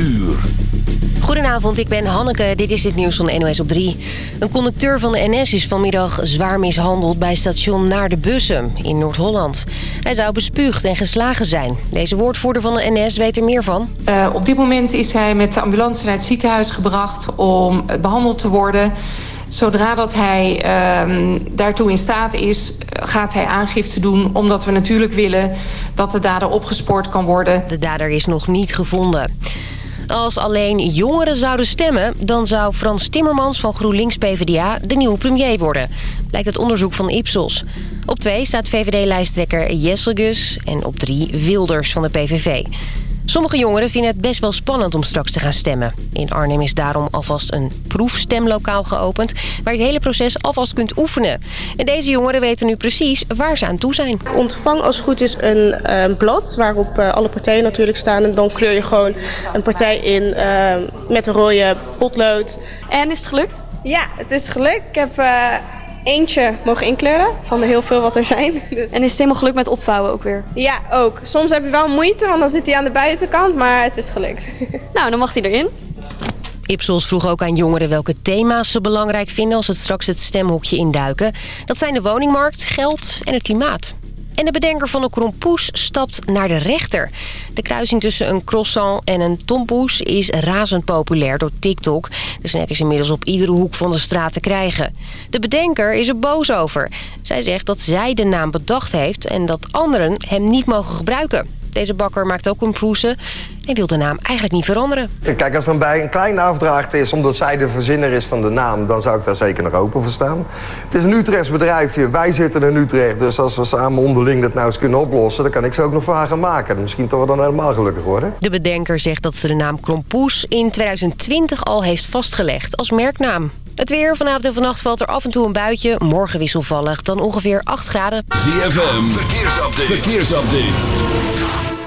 uur. Goedenavond, ik ben Hanneke. Dit is het nieuws van de NOS op 3. Een conducteur van de NS is vanmiddag zwaar mishandeld bij station Naar de Bussen in Noord-Holland. Hij zou bespuugd en geslagen zijn. Deze woordvoerder van de NS weet er meer van. Uh, op dit moment is hij met de ambulance naar het ziekenhuis gebracht om behandeld te worden. Zodra dat hij uh, daartoe in staat is, gaat hij aangifte doen... omdat we natuurlijk willen dat de dader opgespoord kan worden. De dader is nog niet gevonden. Als alleen jongeren zouden stemmen... dan zou Frans Timmermans van GroenLinks-PVDA de nieuwe premier worden. Blijkt het onderzoek van Ipsos. Op twee staat VVD-lijsttrekker Jesselgus en op drie Wilders van de PVV. Sommige jongeren vinden het best wel spannend om straks te gaan stemmen. In Arnhem is daarom alvast een proefstemlokaal geopend... waar je het hele proces alvast kunt oefenen. En deze jongeren weten nu precies waar ze aan toe zijn. Ontvang als het goed is een uh, blad waarop uh, alle partijen natuurlijk staan. En dan kleur je gewoon een partij in uh, met een rode potlood. En is het gelukt? Ja, het is gelukt. Ik heb eentje mogen inkleuren van de heel veel wat er zijn. Dus. En is het helemaal gelukt met opvouwen ook weer? Ja, ook. Soms heb je wel moeite, want dan zit hij aan de buitenkant, maar het is gelukt. Nou, dan mag hij erin. Ipsos vroeg ook aan jongeren welke thema's ze belangrijk vinden... als ze straks het stemhokje induiken. Dat zijn de woningmarkt, geld en het klimaat. En de bedenker van de krompoes stapt naar de rechter. De kruising tussen een croissant en een tompoes is razend populair door TikTok. De snack is inmiddels op iedere hoek van de straat te krijgen. De bedenker is er boos over. Zij zegt dat zij de naam bedacht heeft en dat anderen hem niet mogen gebruiken. Deze bakker maakt ook een proezen en wil de naam eigenlijk niet veranderen. Kijk, als dan bij een kleine afdracht is omdat zij de verzinner is van de naam... dan zou ik daar zeker nog open voor staan. Het is een Utrechts bedrijfje, wij zitten in Utrecht... dus als we samen onderling dat nou eens kunnen oplossen... dan kan ik ze ook nog voor haar gaan maken. Misschien toch we dan helemaal gelukkig worden. De bedenker zegt dat ze de naam Krompoes in 2020 al heeft vastgelegd als merknaam. Het weer vanavond en vannacht valt er af en toe een buitje. Morgen wisselvallig, dan ongeveer 8 graden. ZFM, verkeersupdate. verkeersupdate.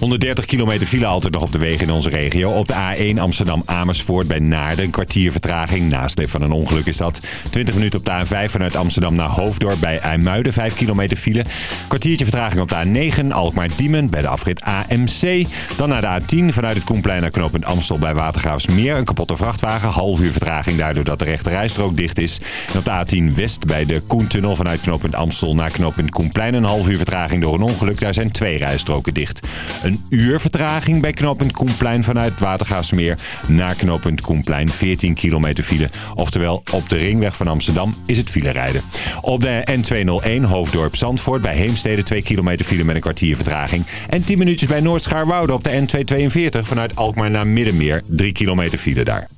130 kilometer file altijd nog op de wegen in onze regio. Op de A1 Amsterdam-Amersfoort bij Naarden een kwartier vertraging. Nasleep van een ongeluk is dat. 20 minuten op de A5 vanuit Amsterdam naar Hoofddorp bij IJmuiden. 5 kilometer file. Kwartiertje vertraging op de A9 Alkmaar-Diemen bij de afrit AMC. Dan naar de A10 vanuit het Koenplein naar knooppunt Amstel bij Watergraafsmeer. Een kapotte vrachtwagen. Half uur vertraging daardoor dat de rechte rijstrook dicht is. En op de A10 West bij de Koentunnel vanuit knooppunt Amstel naar knooppunt Koenplein. Een half uur vertraging door een ongeluk. Daar zijn twee rijstroken dicht. Een uur vertraging bij knooppunt Koenplein vanuit Watergaasmeer naar knooppunt Koenplein. 14 kilometer file. Oftewel, op de ringweg van Amsterdam is het file rijden. Op de N201 Hoofddorp Zandvoort bij Heemstede 2 kilometer file met een kwartier vertraging. En 10 minuutjes bij Noordschaarwoude op de N242 vanuit Alkmaar naar Middenmeer. 3 kilometer file daar.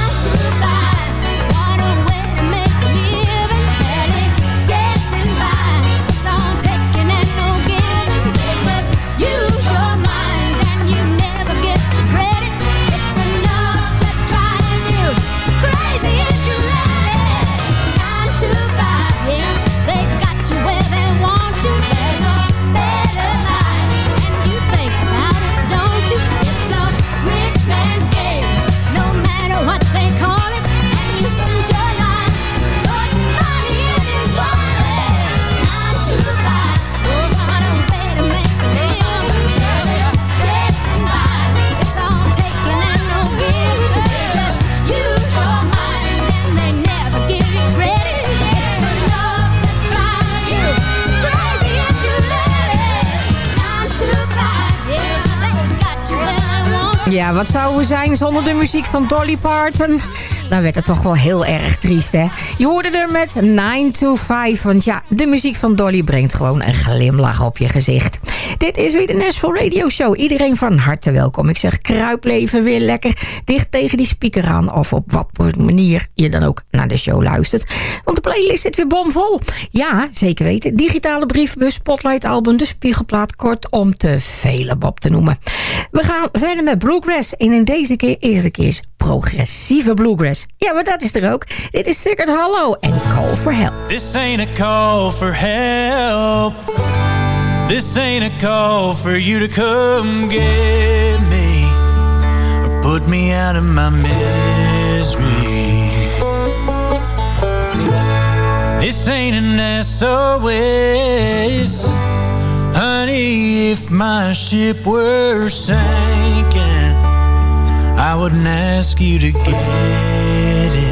Wat zouden we zijn zonder de muziek van Dolly Parton? Dan werd het toch wel heel erg triest, hè? Je hoorde er met 9 to 5, want ja, de muziek van Dolly brengt gewoon een glimlach op je gezicht. Dit is weer de Nashville Radio Show. Iedereen van harte welkom. Ik zeg, kruipleven weer lekker dicht tegen die speaker aan... of op wat voor manier je dan ook naar de show luistert. Want de playlist zit weer bomvol. Ja, zeker weten. Digitale brievenbus, spotlight album, de spiegelplaat... kortom te vele Bob te noemen. We gaan verder met Bluegrass. En in deze keer, eerste keer progressieve bluegrass. Ja, maar dat is er ook. Dit is Secret Hollow en Call for Help. This ain't a call for help. This ain't a call for you to come get me or put me out of my misery. This ain't an SOS. Honey, if my ship were sinking, I wouldn't ask you to get in.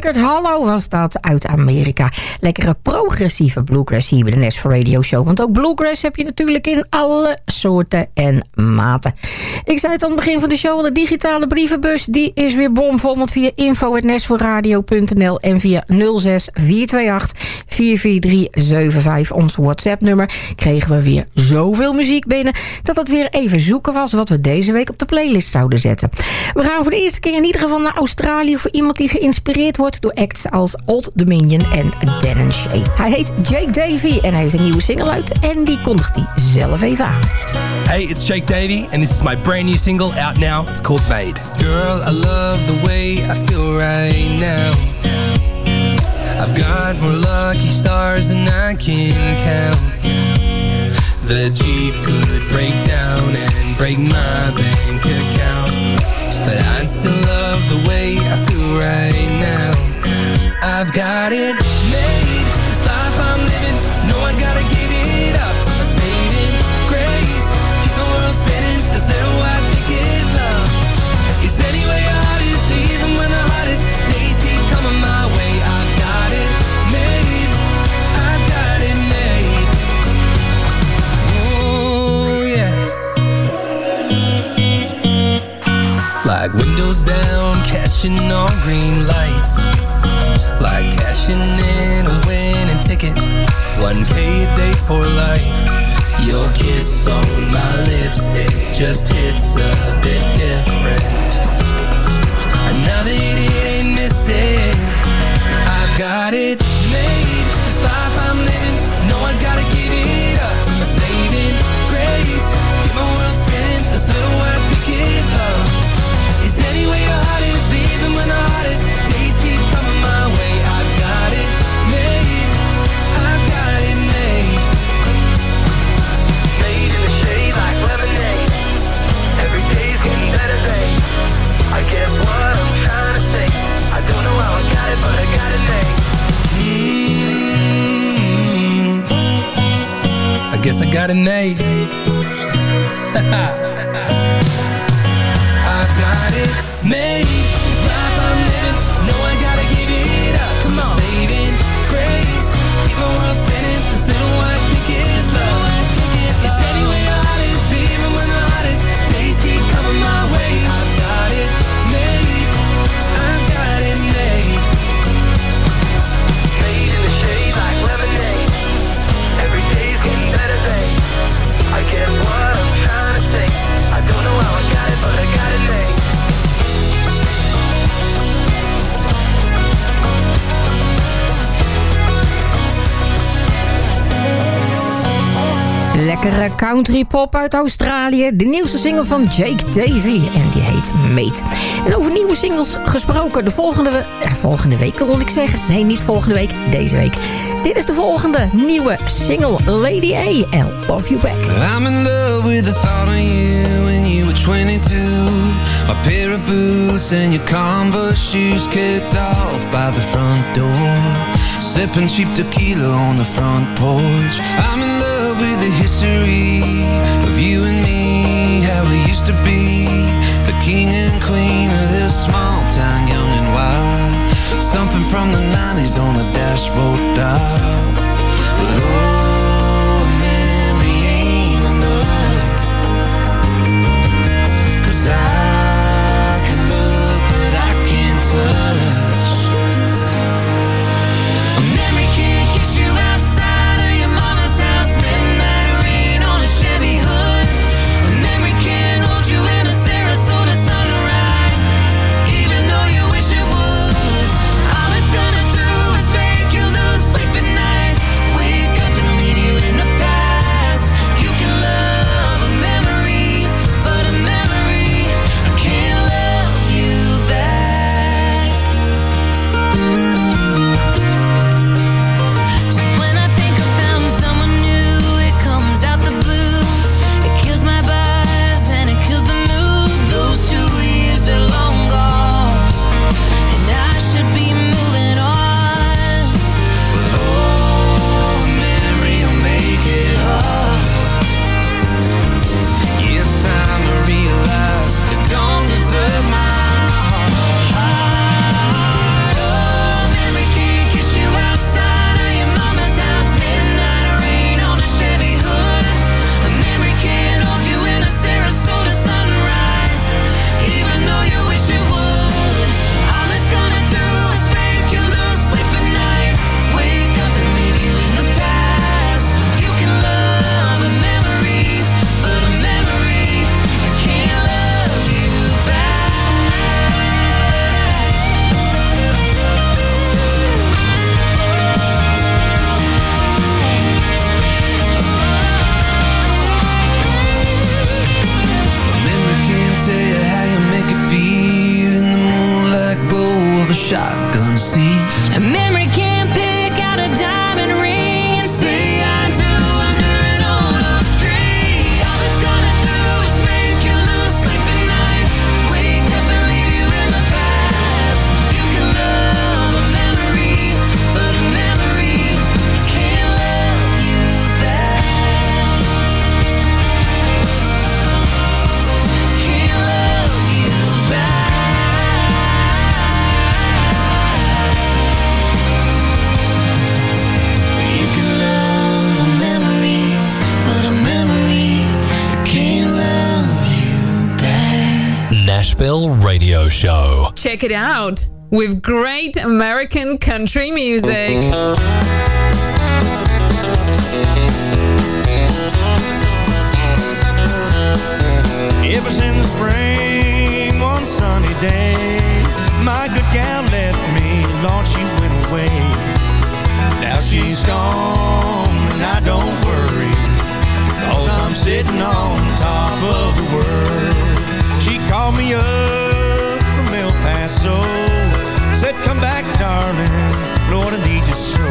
Hallo was dat uit Amerika. Lekkere progressieve bluegrass hier bij de Nashville Radio Show. Want ook bluegrass heb je natuurlijk in alle soorten en maten. Ik zei het aan het begin van de show, de digitale brievenbus die is weer bomvol. Want via info.nashvilleradio.nl en via 06 428 44375, ons WhatsApp nummer, kregen we weer zoveel muziek binnen dat het weer even zoeken was wat we deze week op de playlist zouden zetten. We gaan voor de eerste keer in ieder geval naar Australië voor iemand die geïnspireerd wordt door acts als Old Dominion en Dan Shay. Hij heet Jake Davy en hij heeft een nieuwe single uit en die kondigt hij zelf even aan. Hey, it's Jake Davy, and this is my brand new single out now. It's called Made. Girl, I love the way I feel right now. I've got more lucky stars than I can count. The Jeep could break down and break my bank account. But I still love the way I feel right now. I've got it made. This life I'm living, know I gotta give it up to my saving grace. Keep the world spinning, this little white picket love. Is heart is, even when the hardest days keep coming my way. I've got it made. I've got it made. Oh yeah. Like windows down, catching all green lights. Like cashing in a winning ticket. 1K a day for life. Your kiss on my lips, it just hits a bit different. And now that it ain't missing, I've got it guess country pop uit Australië. De nieuwste single van Jake Davy. En die heet Mate. En over nieuwe singles gesproken. De volgende, we eh, volgende week wil ik zeggen. Nee, niet volgende week. Deze week. Dit is de volgende nieuwe single. Lady A en Love You Back. I'm in love with the thought of you when you were 22 A pair of boots and your Converse shoes kicked off by the front door Sipping cheap tequila on the front porch I'm in the history of you and me How we used to be the king and queen of this small town Young and wild. Something from the 90s on the dashboard dial. But oh, Check it out with great American country music. It was in the spring, one sunny day. My good gal left me, Lord, she went away. Now she's gone, and I don't worry. Cause I'm sitting on El Said, come back, darling. Lord, I need you so.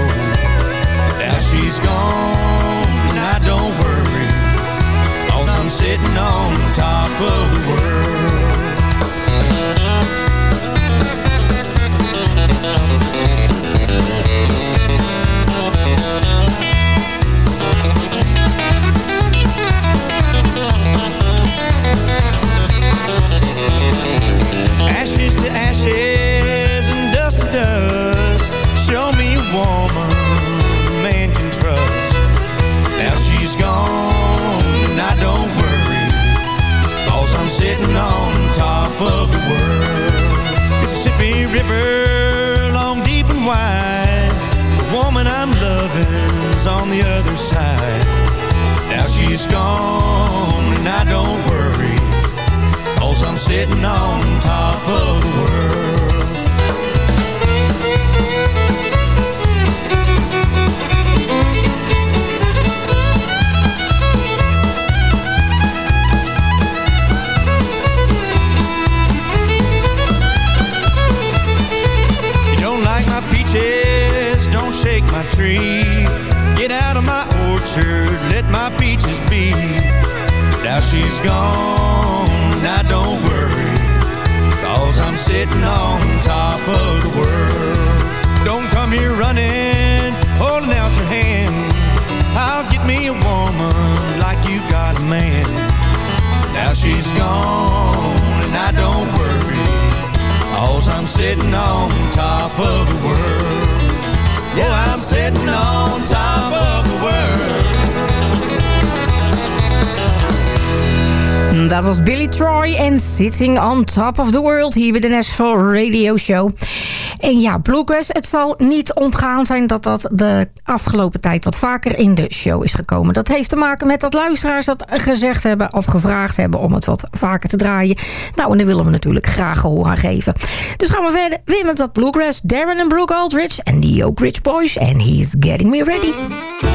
Now she's gone, and I don't worry. Cause I'm sitting on top of the world. Sitting on top of the world. Mississippi River, long, deep and wide. The woman I'm loving's on the other side. Now she's gone and I don't worry. Cause I'm sitting on top of the world. Tree. Get out of my orchard, let my peaches be. Now she's gone, I don't worry. Cause I'm sitting on top of the world. Don't come here running, holding out your hand. I'll get me a woman like you got a man. Now she's gone, and I don't worry. Cause I'm sitting on top of the world. World. Dat was Billy Troy en Sitting on Top of the World hier bij de Nashville Radio Show. En ja, Bluegrass, het zal niet ontgaan zijn dat dat de afgelopen tijd wat vaker in de show is gekomen. Dat heeft te maken met dat luisteraars dat gezegd hebben of gevraagd hebben om het wat vaker te draaien. Nou, en daar willen we natuurlijk graag gehoor aan geven. Dus gaan we verder weer met wat Bluegrass, Darren en Brooke Aldridge en the Oak Ridge Boys en He's Getting Me Ready.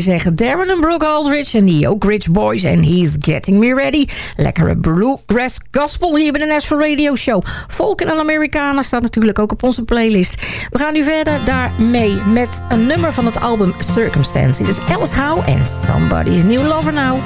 zeggen Darren en Brooke Aldridge en die ook Rich Boys en He's Getting Me Ready. Lekkere bluegrass gospel hier bij de Nashville Radio Show. Volken en Amerikanen staat natuurlijk ook op onze playlist. We gaan nu verder daarmee met een nummer van het album Circumstance. Dit is Alice Howe en Somebody's New Lover Now.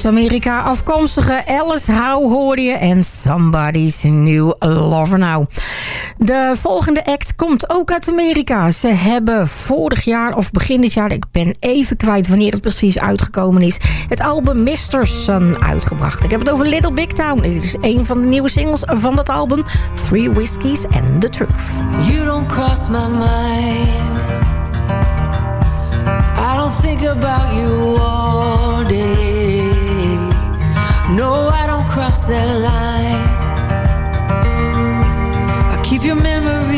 Zuid-Amerika afkomstige Alice hou hoor je en Somebody's New Lover Now. De volgende act komt ook uit Amerika. Ze hebben vorig jaar of begin dit jaar, ik ben even kwijt wanneer het precies uitgekomen is, het album Mr. Sun uitgebracht. Ik heb het over Little Big Town. Dit is een van de nieuwe singles van dat album, Three Whiskies and the Truth. You don't cross my mind. I don't think about you all day. No, I don't cross that line. I keep your memory.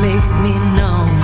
Makes me numb.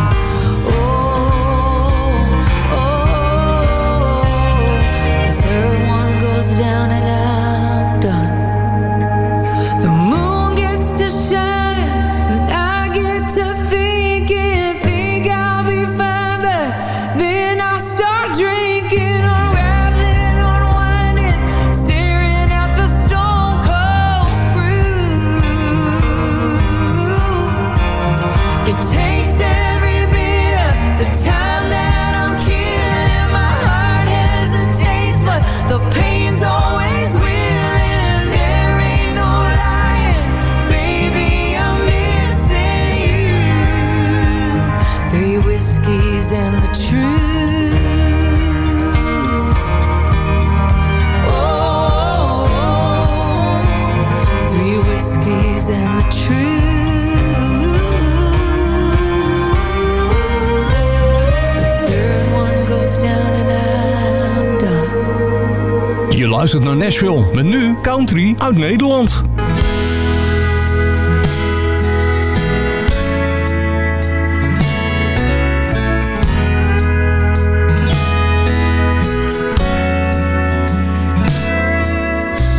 Luistert naar Nashville met nu country uit Nederland.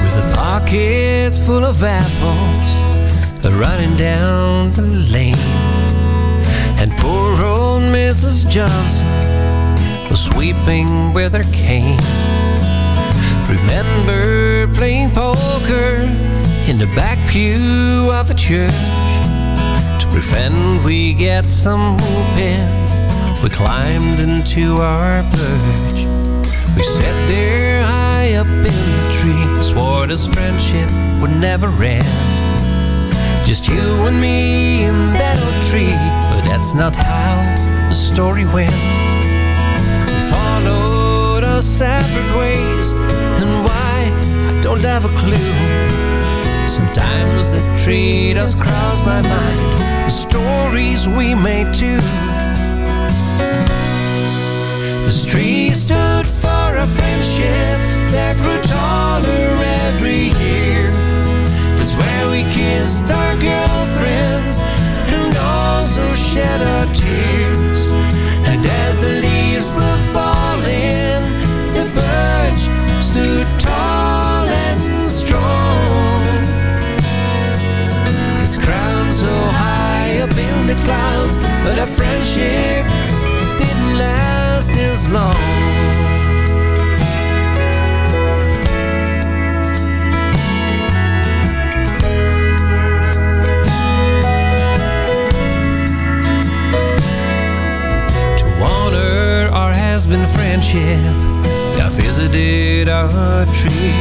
with a pocket full of apples running down the lane. And poor old Mrs. Johnson was sweeping with her cane. Remember playing poker in the back pew of the church to prevent we get some whooping. We climbed into our perch. We sat there high up in the tree, swore this friendship would never end. Just you and me in that old tree, but that's not how the story went. We followed separate ways, and why, I don't have a clue. Sometimes the tree does cross my mind, the stories we made too. This tree stood for a friendship that grew taller every year. It's where we kissed our girlfriends and also shed our tears. And as the leaves the birch stood tall and strong. Its crown so high up in the clouds, but our friendship it didn't last as long. To honor our has-been friendship, visited our tree,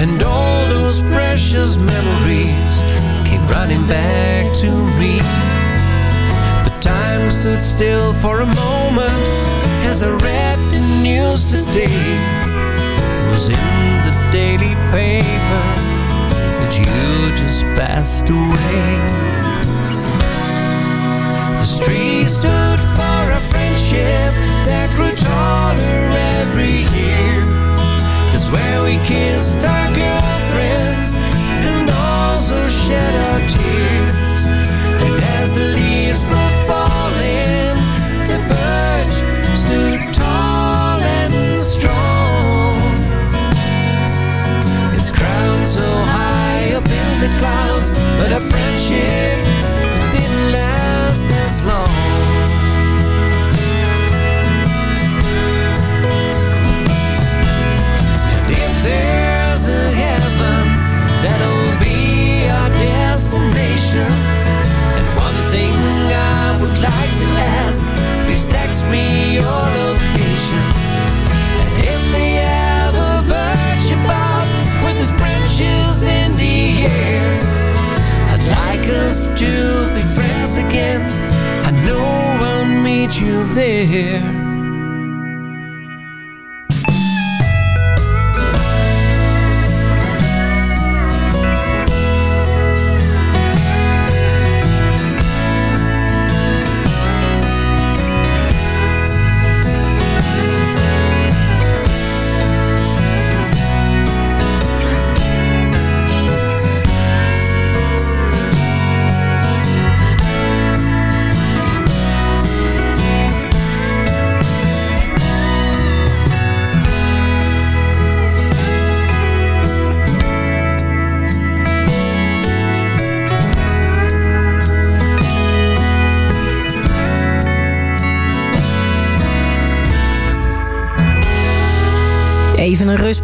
and all those precious memories came running back to me. But time stood still for a moment as I read the news today. It was in the daily paper that you just passed away. This tree stood for a friendship that grew taller every year. It's where we kissed our girlfriends and also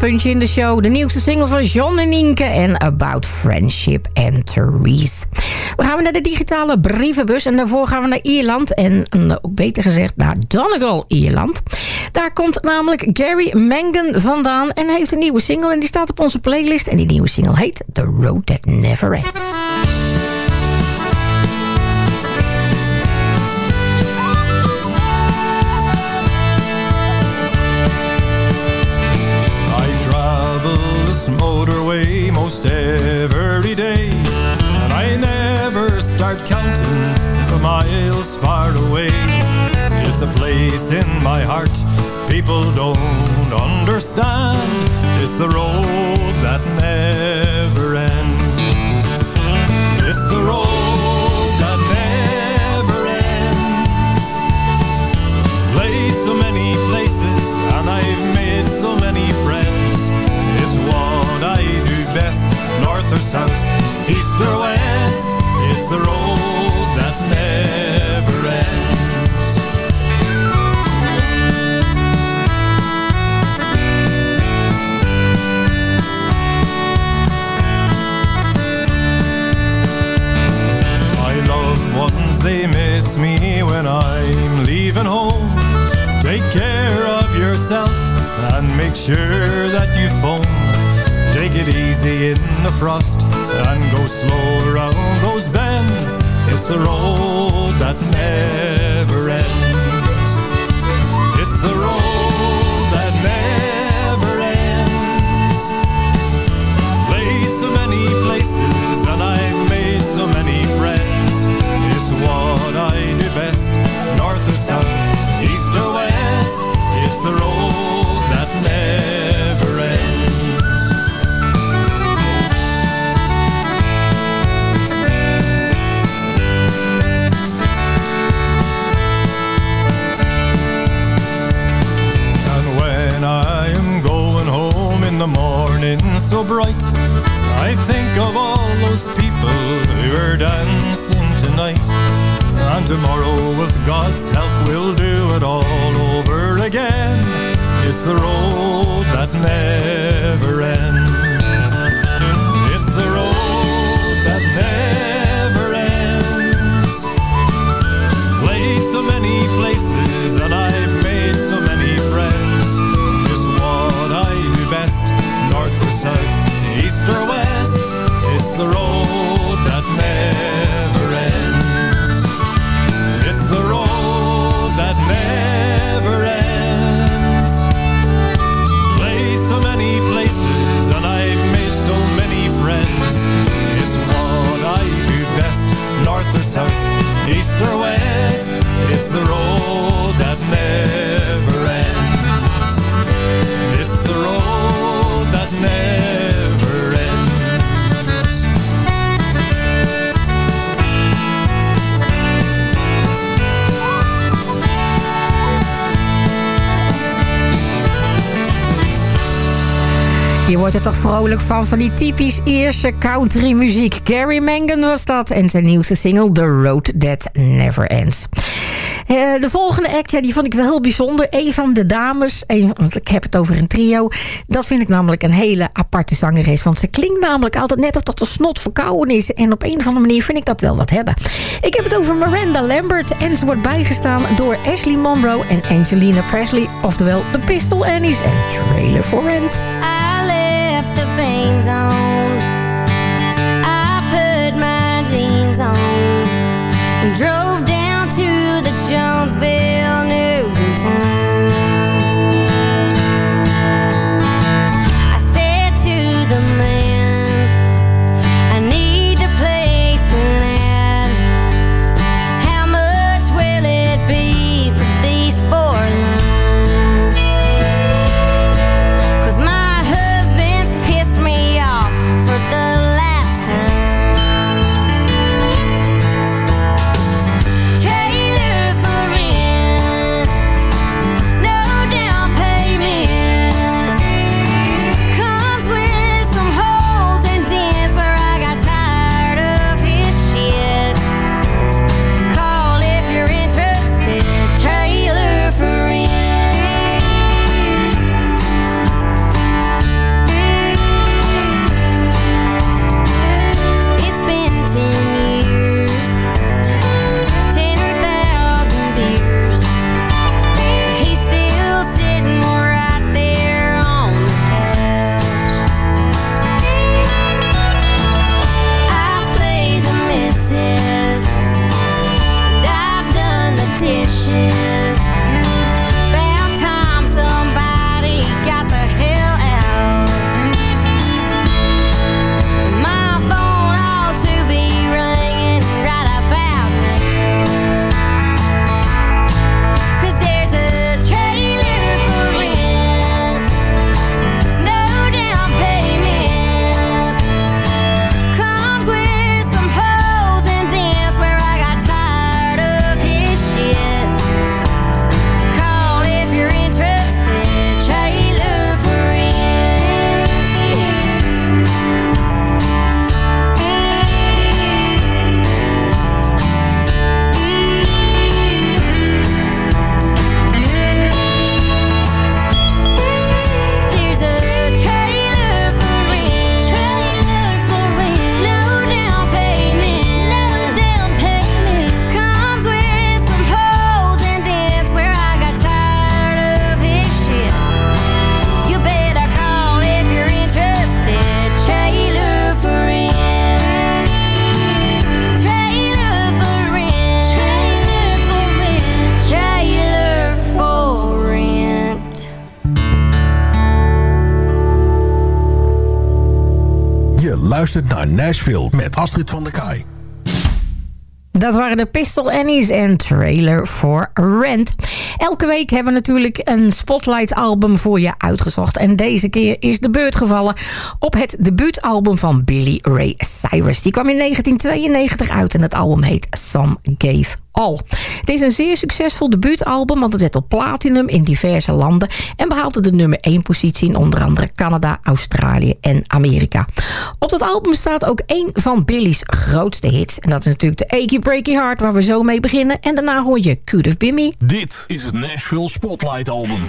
Rustpuntje in de show. De nieuwste single van John en Nienke en About Friendship and Therese. We gaan naar de digitale brievenbus en daarvoor gaan we naar Ierland. En eh, beter gezegd naar Donegal, Ierland. Daar komt namelijk Gary Mangan vandaan en heeft een nieuwe single. En die staat op onze playlist. En die nieuwe single heet The Road That Never Ends. Motorway most every day. And I never start counting the miles far away. It's a place in my heart people don't understand. It's the road that never ends. It's the road that never ends. Played so many places and I've made so many north or south, east or west. It's the road that never ends. My loved ones, they miss me when I'm leaving home. Take care of yourself and make sure that you phone. Take it easy in the frost and go slow around those bends. It's the road that never ends. It's the road that never ends. Played so many places and I've made so many friends. It's what I do best, north or south, east or west. It's the road that never tonight. And tomorrow, with God's help, we'll do it all over again. It's the road that never ends. It's the road that never ends. Played so many places and I've made so many friends. It's what I do best, north or south, east or west. It's the road east or west. It's the road Je wordt er toch vrolijk van, van die typisch Ierse country muziek. Gary Mangan was dat en zijn nieuwste single The Road That Never Ends. Uh, de volgende act, ja, die vond ik wel heel bijzonder. Een van de dames, een, want ik heb het over een trio. Dat vind ik namelijk een hele aparte zangeres. Want ze klinkt namelijk altijd net of dat de snot verkouden is. En op een of andere manier vind ik dat wel wat hebben. Ik heb het over Miranda Lambert. En ze wordt bijgestaan door Ashley Monroe en Angelina Presley. Oftewel de Pistol Annies en Trailer for Rent. Je luistert naar Nashville met Astrid van der Kaai. Dat waren de Pistol Annies en Trailer for Rent. Elke week hebben we natuurlijk een Spotlight album voor je uitgezocht. En deze keer is de beurt gevallen op het debuutalbum van Billy Ray Cyrus. Die kwam in 1992 uit en het album heet Some Gave All. Het is een zeer succesvol debuutalbum, want het werd op platinum in diverse landen en behaalde de nummer 1 positie in onder andere Canada, Australië en Amerika. Op dat album staat ook een van Billy's grootste hits. En dat is natuurlijk de Achy Breaky Heart, waar we zo mee beginnen. En daarna hoor je Could Have Been Me. Dit is het Nashville Spotlight album.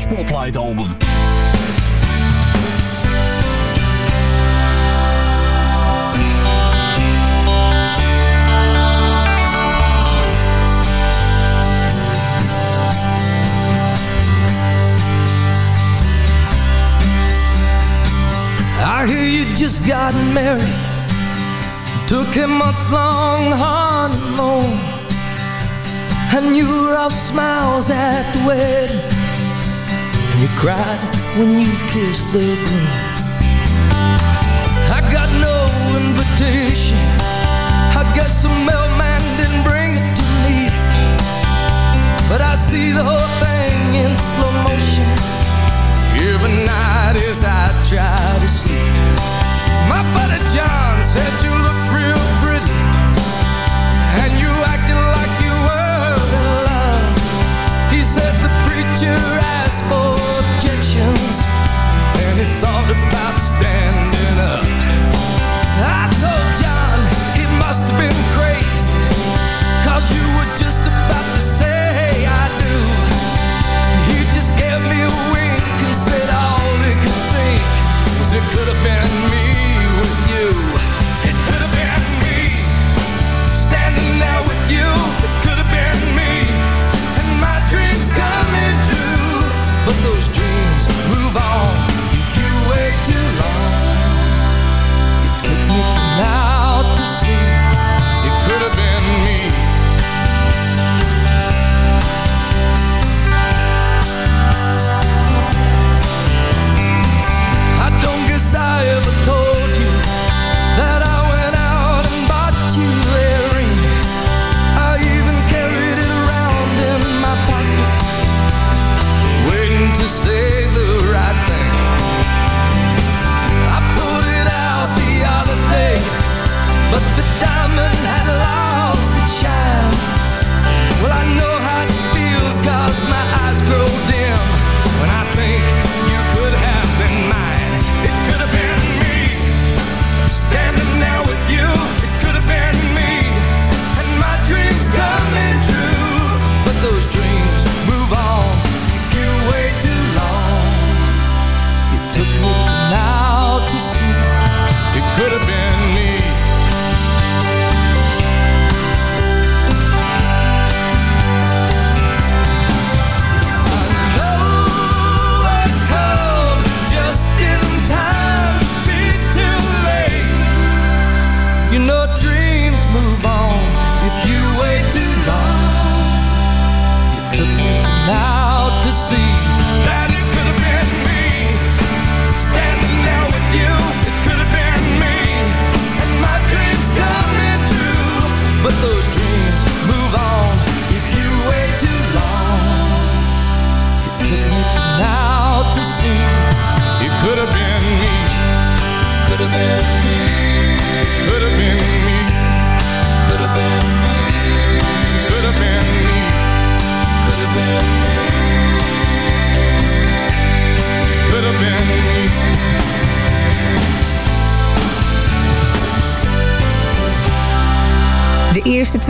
Spotlight album. I hear you just got married. Took him a long, hard, and long. And you were all smiles at the wedding. You cried when you kissed the groom I got no invitation. I guess the mailman didn't bring it to me. But I see the whole thing in slow motion. Every night as I try to sleep. My buddy John said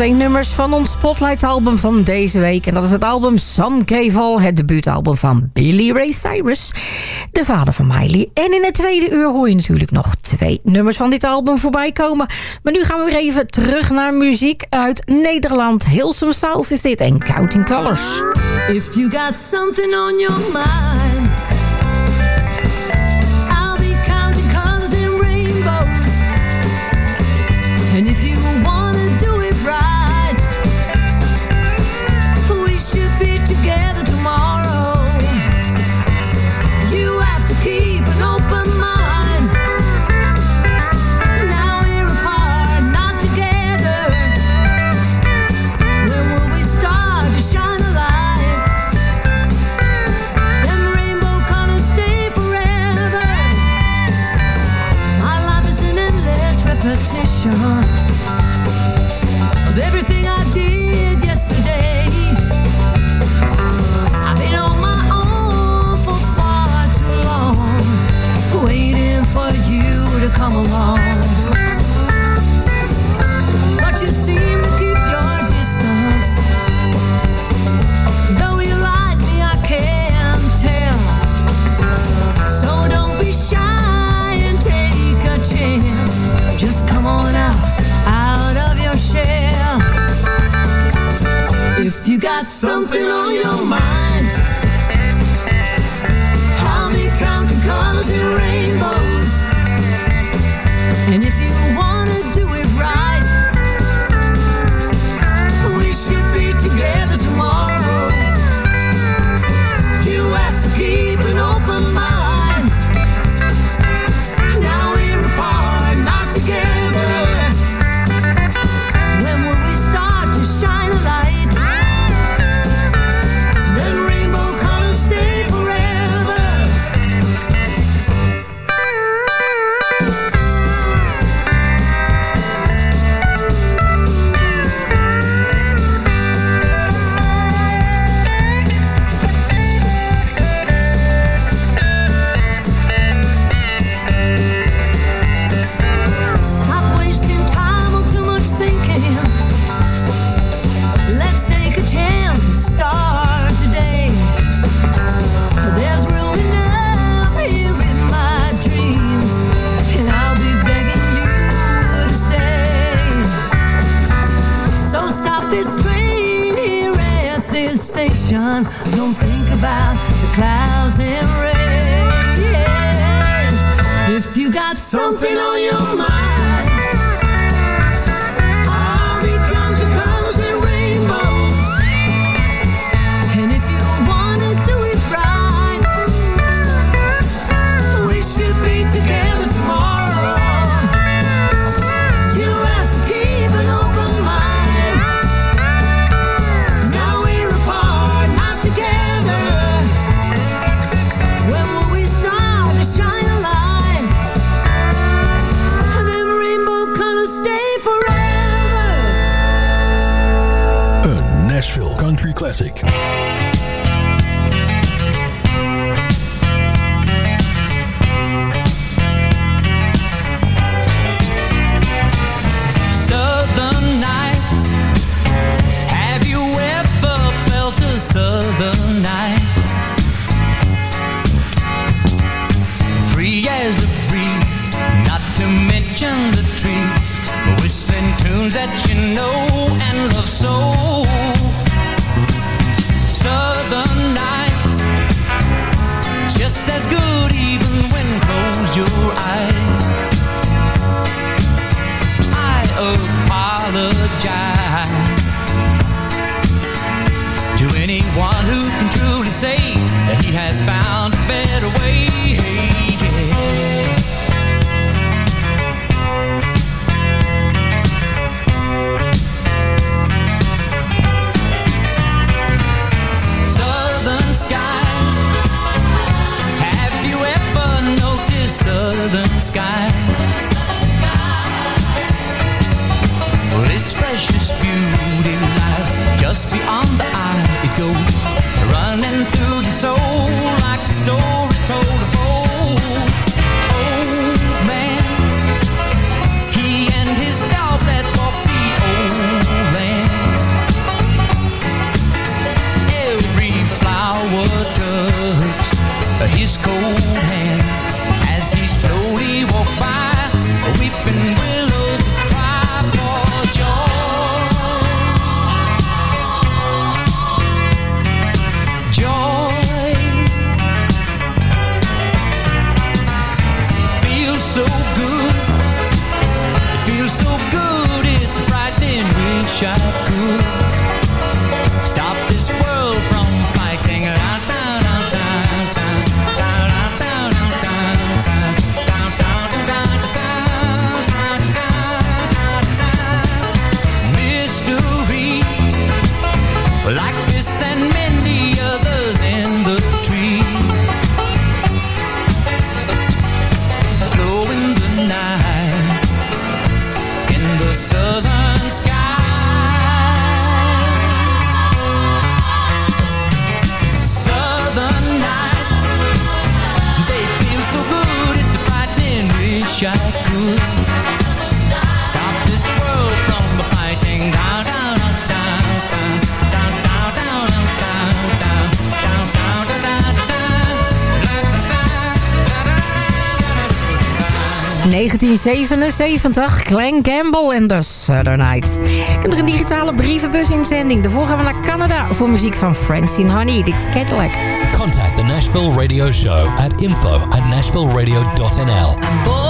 twee nummers van ons Spotlight-album van deze week. En dat is het album Some Cable, het debuutalbum van Billy Ray Cyrus, de vader van Miley. En in het tweede uur hoor je natuurlijk nog twee nummers van dit album voorbij komen. Maar nu gaan we weer even terug naar muziek uit Nederland. Hilsum South is dit en Counting Colors. If you got something on your mind Don't think about the clouds and rain. Yes. If you got something on your mind. Classic. 1977, Glen Campbell en The Southern Nights. Ik heb er een digitale brievenbus-inzending. Daarvoor gaan we naar Canada voor muziek van Francine Honey. Dit is Cadillac. Contact the Nashville Radio Show at info at nashvilleradio.nl